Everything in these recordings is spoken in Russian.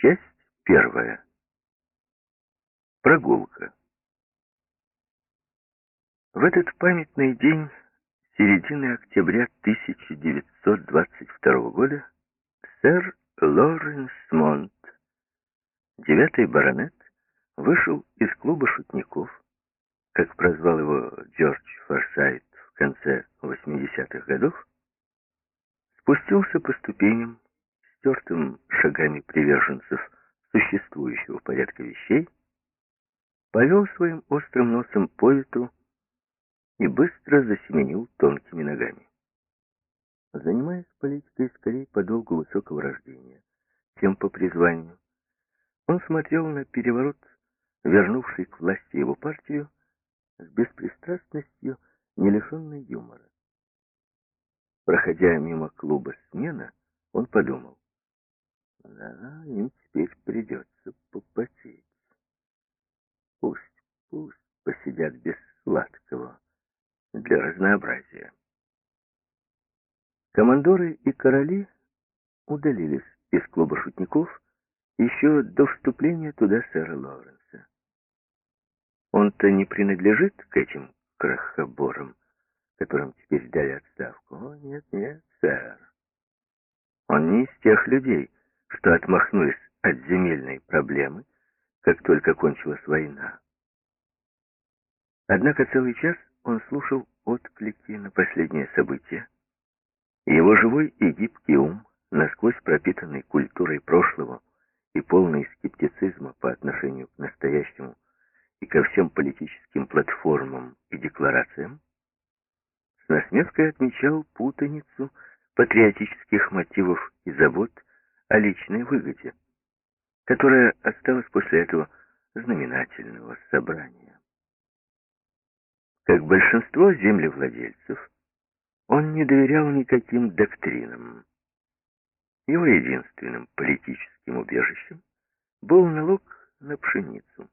Часть первая. Прогулка. В этот памятный день середины октября 1922 года сэр Лоренс Монт, девятый баронет, вышел из клуба шутников, как прозвал его Джордж Форсайт в конце 80-х годов, спустился по ступеням, стертым шагами приверженцев существующего порядка вещей, повел своим острым носом по ветру и быстро засеменил тонкими ногами. Занимаясь политикой скорее по долгу высокого рождения, чем по призванию, он смотрел на переворот, вернувший к власти его партию, с беспристрастностью, не лишенной юмора. Проходя мимо клуба «Смена», он подумал, да, им теперь придется попотеть. Пусть, пусть посидят без сладкого для разнообразия. Командоры и короли удалились из клуба шутников еще до вступления туда сэра Лоренса. Он-то не принадлежит к этим крохоборам, которым теперь дали отставку. О, нет, нет, сэр. Он не из тех людей, что отмахнулись от земельной проблемы, как только кончилась война. Однако целый час он слушал отклики на последние события. Его живой и гибкий ум, насквозь пропитанный культурой прошлого и полный скептицизма по отношению к настоящему и ко всем политическим платформам и декларациям, с насмешкой отмечал путаницу патриотических мотивов и забот о личной выгоде, которая осталась после этого знаменательного собрания. Как большинство землевладельцев, он не доверял никаким доктринам. Его единственным политическим убежищем был налог на пшеницу.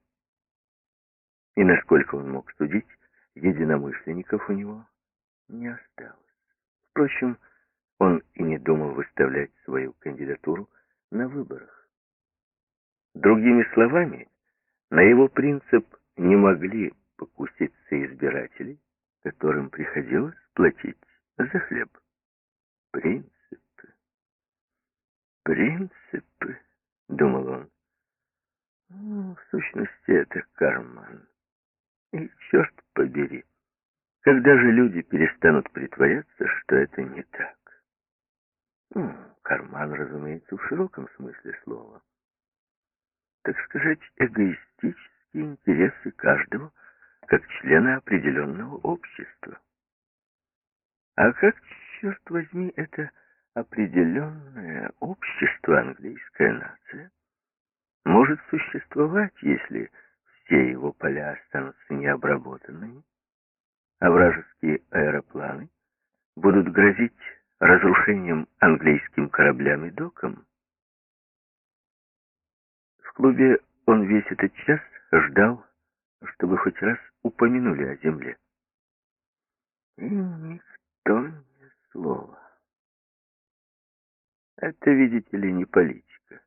И насколько он мог судить, единомышленников у него не осталось. Впрочем, он и не думал выставлять свою кандидатуру на выборах. Другими словами, на его принцип не могли покуситься избиратели, которым приходилось платить за хлеб. Принципы. Принципы, думал он. Ну, в сущности, это карман. И черт побери, когда же люди перестанут притворяться, что это не так? Ну, карман, разумеется, в широком смысле слова. Так сказать, эгоистические интересы каждого, как члена определенного общества. А как, черт возьми, это определенное общество, английская нация, может существовать, если все его поля останутся необработанными, а вражеские аэропланы будут грозить разрушением английским кораблям и докам. В клубе он весь этот час ждал, чтобы хоть раз упомянули о земле. И никто ни слова. Это, видите ли, не политика.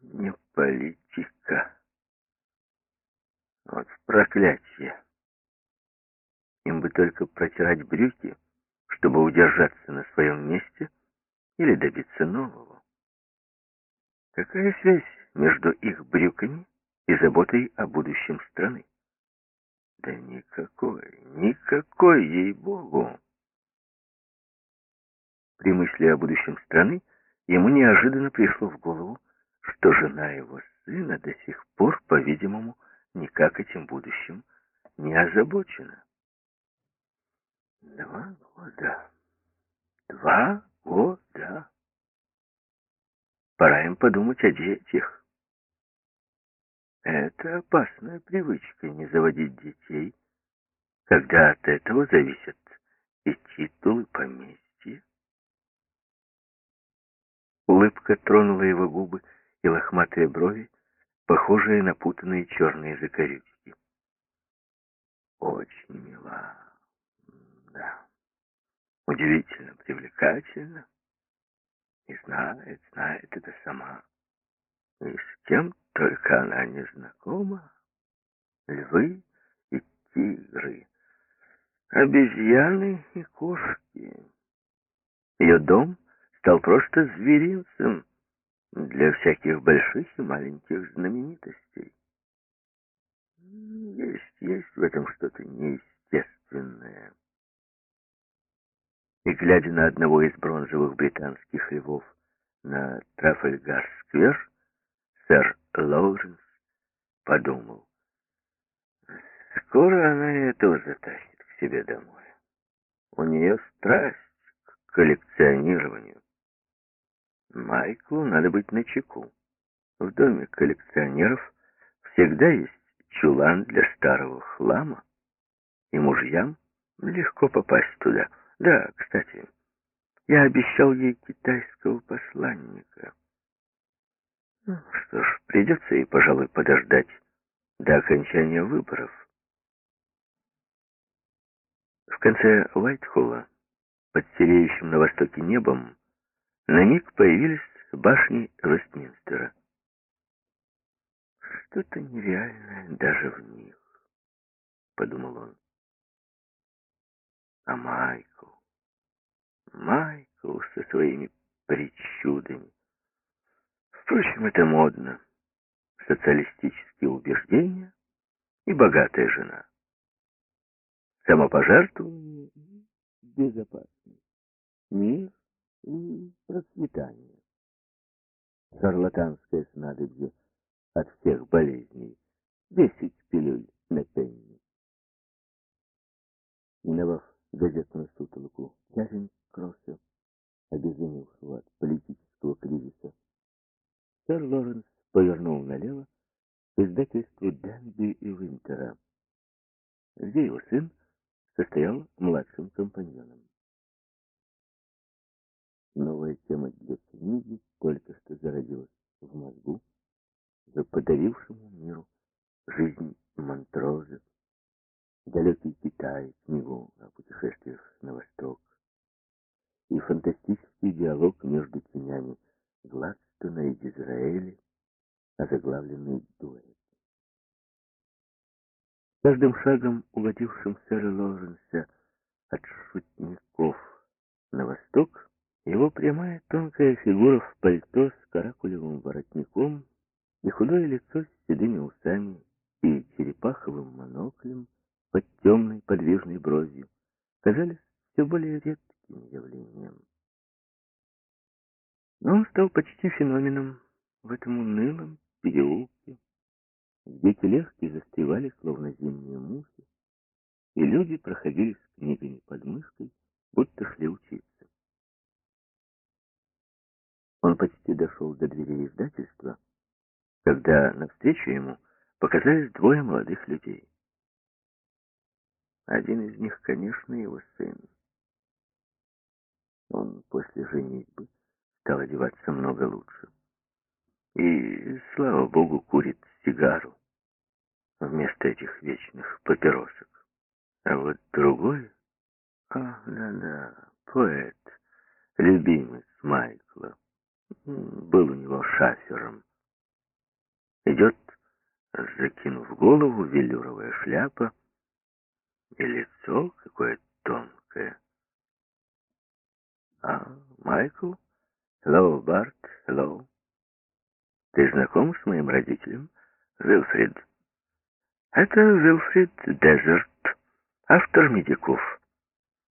Не политика. Вот проклятие. Им бы только протирать брюки, чтобы удержаться на своем месте или добиться нового. Какая связь между их брюками и заботой о будущем страны? Да никакой, никакой, ей-богу. При мысли о будущем страны ему неожиданно пришло в голову, что жена его сына до сих пор, по-видимому, никак этим будущим не озабочена. Два года. Два года. Пора им подумать о детях. Это опасная привычка не заводить детей, когда от этого зависят и титулы поместья. Улыбка тронула его губы и лохматые брови, похожие на путанные черные закорючки. Очень мила. Да. Удивительно привлекательно. И знает, знает это сама. И с кем только она не знакома. Львы и тигры, обезьяны и кошки. Ее дом стал просто зверинцем для всяких больших и маленьких знаменитостей. Есть, есть в этом что-то неестественное. И, глядя на одного из бронзовых британских львов на Трафальгар-сквер, сэр Лоуренс подумал, скоро она этого затащит к себе домой. У нее страсть к коллекционированию. Майклу надо быть начеку. В доме коллекционеров всегда есть чулан для старого хлама, и мужьям легко попасть туда. Да, кстати, я обещал ей китайского посланника. Ну, что ж, придется ей, пожалуй, подождать до окончания выборов. В конце Уайтхолла, под сереющим на востоке небом, на миг появились башни Вестминстера. Что-то нереальное даже в них, подумал он. А Майкл, Майкл со своими причудами. Впрочем, это модно. Социалистические убеждения и богатая жена. Самопожертвование, безопасность, мир и процветание. Шарлатанское снадобье от всех болезней. Десять пилюль на пенни. Миновав газетную сутолоку. Кязин Кросса, обезумевшего от политического кризиса, сэр Лоренс повернул налево к издательству Денби и Винтера, где его сын состоял младшим компаньоном. Новая тема для книги только что зародилась в мозгу, за подавившему миру жизнь Монтроза, далекий Китай, книгу о путешествиях на восток и фантастический диалог между тенями Гладстона и Дизраэля, озаглавленный дуэт. Каждым шагом, уводившим сэра Лоренса от шутников на восток, его прямая тонкая фигура в пальто с каракулевым воротником и худое лицо с седыми усами и черепаховым моноклем под темной подвижной бровью казались все более редким явлением. Но он стал почти феноменом в этом унылом переулке, где тележки застревали, словно зимние мухи, и люди проходили с книгами под мышкой, будто шли учиться. Он почти дошел до двери издательства, когда навстречу ему показались двое молодых людей. Один из них, конечно, его сын. Он после женитьбы стал одеваться много лучше. И, слава богу, курит сигару вместо этих вечных папиросок. А вот другой... А, да-да, поэт, любимец Майкла был у него шафером. Идет, закинув голову, велюровая шляпа, и лицо какое тонкое. А, Майкл? Hello, Барт, hello. Ты знаком с моим родителем? Вилфрид. Это Вилфрид Дезерт, автор медиков.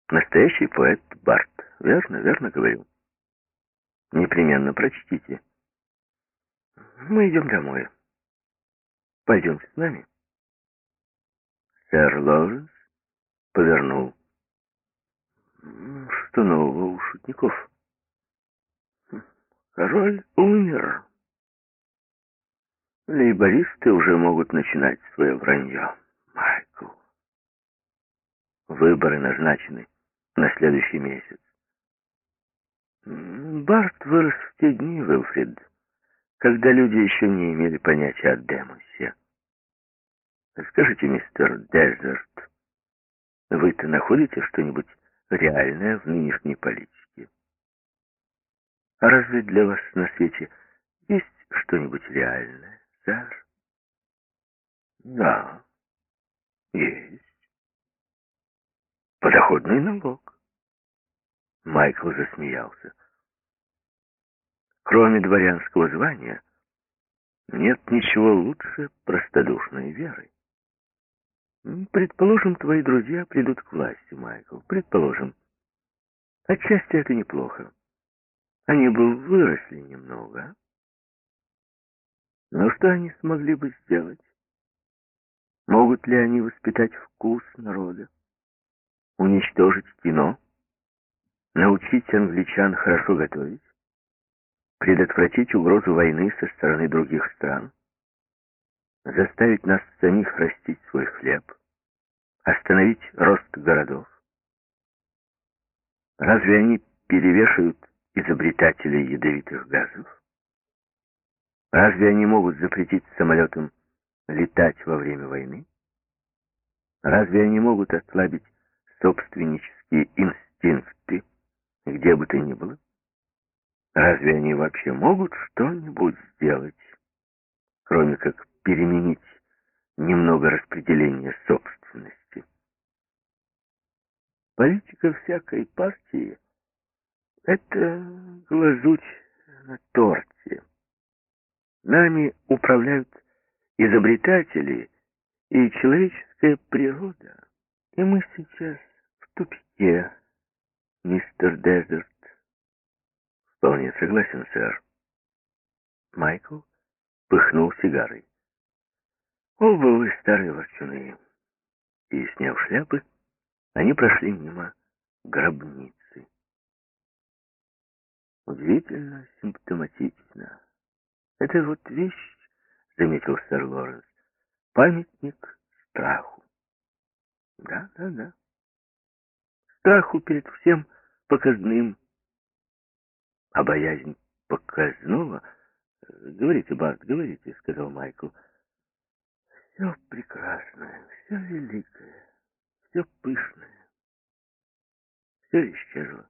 Настоящий поэт Барт. Верно, верно говорю. Непременно прочтите. Мы идем домой. Пойдемте с нами. Сэр Лоуренс повернул. Что нового у шутников? Король умер. Лейбористы уже могут начинать свое вранье. Майкл. Выборы назначены на следующий месяц. Барт вырос в те дни, Вилфрид, когда люди еще не имели понятия о демосе. Скажите, мистер Дезерт, вы-то находите что-нибудь реальное в нынешней политике? А разве для вас на свете есть что-нибудь реальное, сэр? Да, есть. Подоходный налог. Майкл засмеялся. Кроме дворянского звания, нет ничего лучше простодушной веры. Предположим, твои друзья придут к власти, Майкл. Предположим. Отчасти это неплохо. Они бы выросли немного. Но что они смогли бы сделать? Могут ли они воспитать вкус народа? Уничтожить кино? Научить англичан хорошо готовить? Предотвратить угрозу войны со стороны других стран? Заставить нас самих растить свой хлеб? Остановить рост городов? Разве они перевешивают изобретателей ядовитых газов? Разве они могут запретить самолетам летать во время войны? Разве они могут ослабить собственнические инстинкты, где бы то ни было? Разве они вообще могут что-нибудь сделать, кроме как переменить немного распределения собственности? Политика всякой партии — это глазурь на торте. Нами управляют изобретатели и человеческая природа. И мы сейчас в тупике, мистер Дезерт. Вполне согласен, сэр. Майкл пыхнул сигарой. Оба вы старые ворчуны. И, сняв шляпы, они прошли мимо гробницы. Удивительно симптоматично. Это вот вещь, заметил сэр Лоренс, памятник страху. Да, да, да. Страху перед всем показным. А боязнь показного... Говорите, Барт, говорите, сказал Майкл. Все прекрасное, все великое, все пышное. Все исчезло.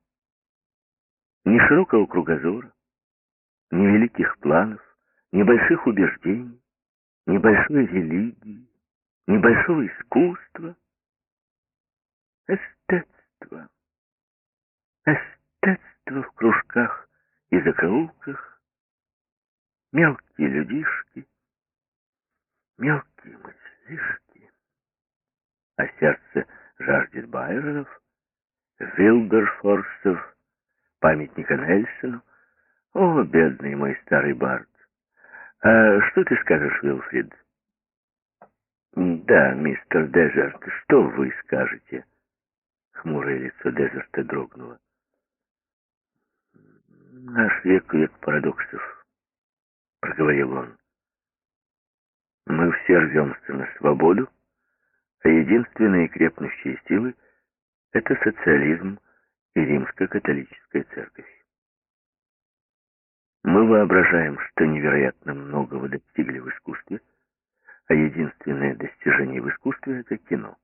Ни широкого кругозора, ни великих планов, небольших убеждений, небольшой религии, небольшого искусства, эстетства. Эстетство в кружках и закоулках, мелкие людишки, мелкие мыслишки. А сердце жаждет Байронов, Вилберфорсов, памятника Нельсону. О, бедный мой старый Барт! «А что ты скажешь, Уилфрид?» «Да, мистер Дезерт, что вы скажете?» Хмурое лицо Дезерта дрогнуло. «Наш век — век парадоксов», — проговорил он. «Мы все рвемся на свободу, а единственные крепнущие силы — это социализм и римско-католическая церковь. Мы воображаем, что невероятно многого достигли в искусстве, а единственное достижение в искусстве — это кино.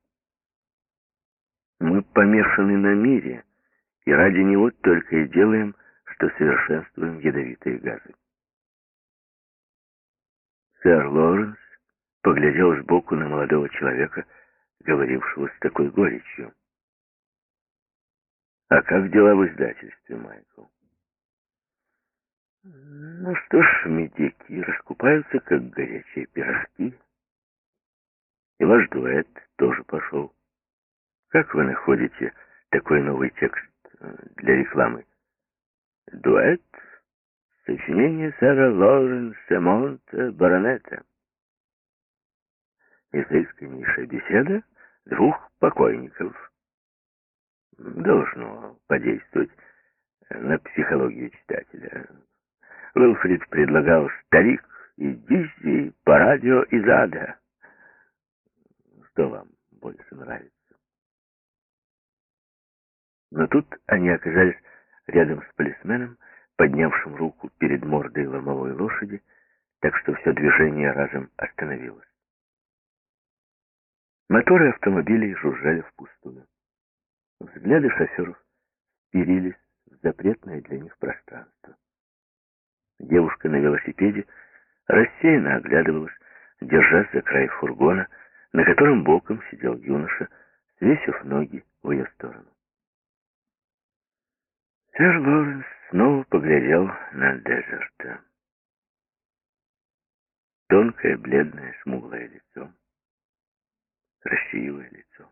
Мы помешаны на мире, и ради него только и делаем, что совершенствуем ядовитые газы. Сэр Лоренс поглядел сбоку на молодого человека, говорившего с такой горечью. «А как дела в издательстве, Майкл?» Ну что ж, медики раскупаются, как горячие пирожки. И ваш дуэт тоже пошел. Как вы находите такой новый текст э, для рекламы? Дуэт — сочинение сэра Лоренса Монта Баронета. Изысканнейшая беседа двух покойников. Должно подействовать на психологию читателя. Уилфрид предлагал «Старик» и «Диззи» по радио из ада. Что вам больше нравится? Но тут они оказались рядом с полисменом, поднявшим руку перед мордой ломовой лошади, так что все движение разом остановилось. Моторы автомобилей жужжали впустую. Взгляды шоферов вперились в запретное для них пространство. Девушка на велосипеде рассеянно оглядывалась, держась за край фургона, на котором боком сидел юноша, свесив ноги в ее сторону. Сэр Лоренс снова поглядел на Дезерта. Тонкое, бледное, смуглое лицо. Красивое лицо.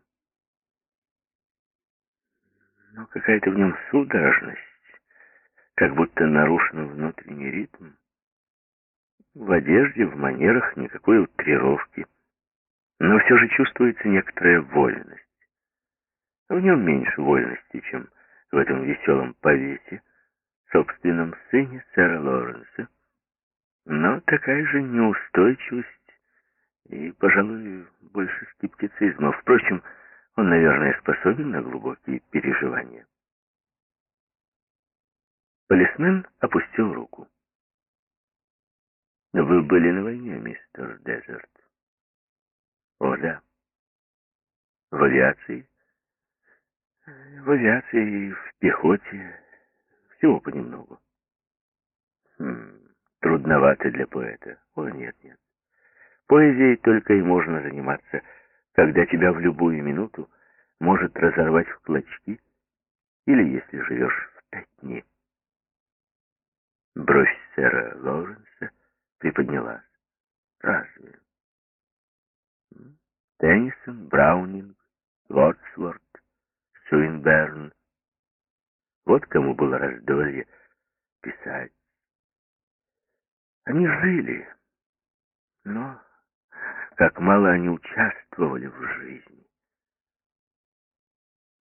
Но какая-то в нем судорожность, как будто нарушен внутренний ритм. В одежде, в манерах никакой утрировки, но все же чувствуется некоторая вольность. В нем меньше вольности, чем в этом веселом повесе, собственном сыне сэра Лоренса, но такая же неустойчивость и, пожалуй, больше скептицизма. Впрочем, он, наверное, способен на глубокие переживания. Полисмен опустил руку. «Вы были на войне, мистер Дезерт?» «О, да. В авиации?» «В авиации и в пехоте. Всего понемногу». «Хм, трудновато для поэта. О, нет, нет. Поэзией только и можно заниматься, когда тебя в любую минуту может разорвать в клочки, или если живешь в тайне. Бровь сэра Лоуренса приподнялась. Разве? Теннисон, Браунинг, Вордсворт, Суинберн. Вот кому было раздолье писать. Они жили, но как мало они участвовали в жизни.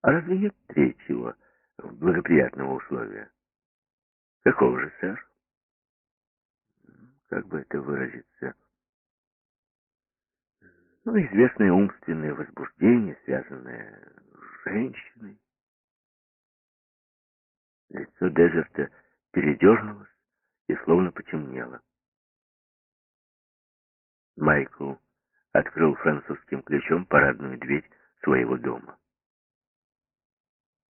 А разве нет третьего благоприятного условия? Какого же, сэр? Как бы это выразиться? Ну, известное умственное возбуждение, связанное с женщиной. Лицо Дезерта передернулось и словно потемнело. Майкл открыл французским ключом парадную дверь своего дома.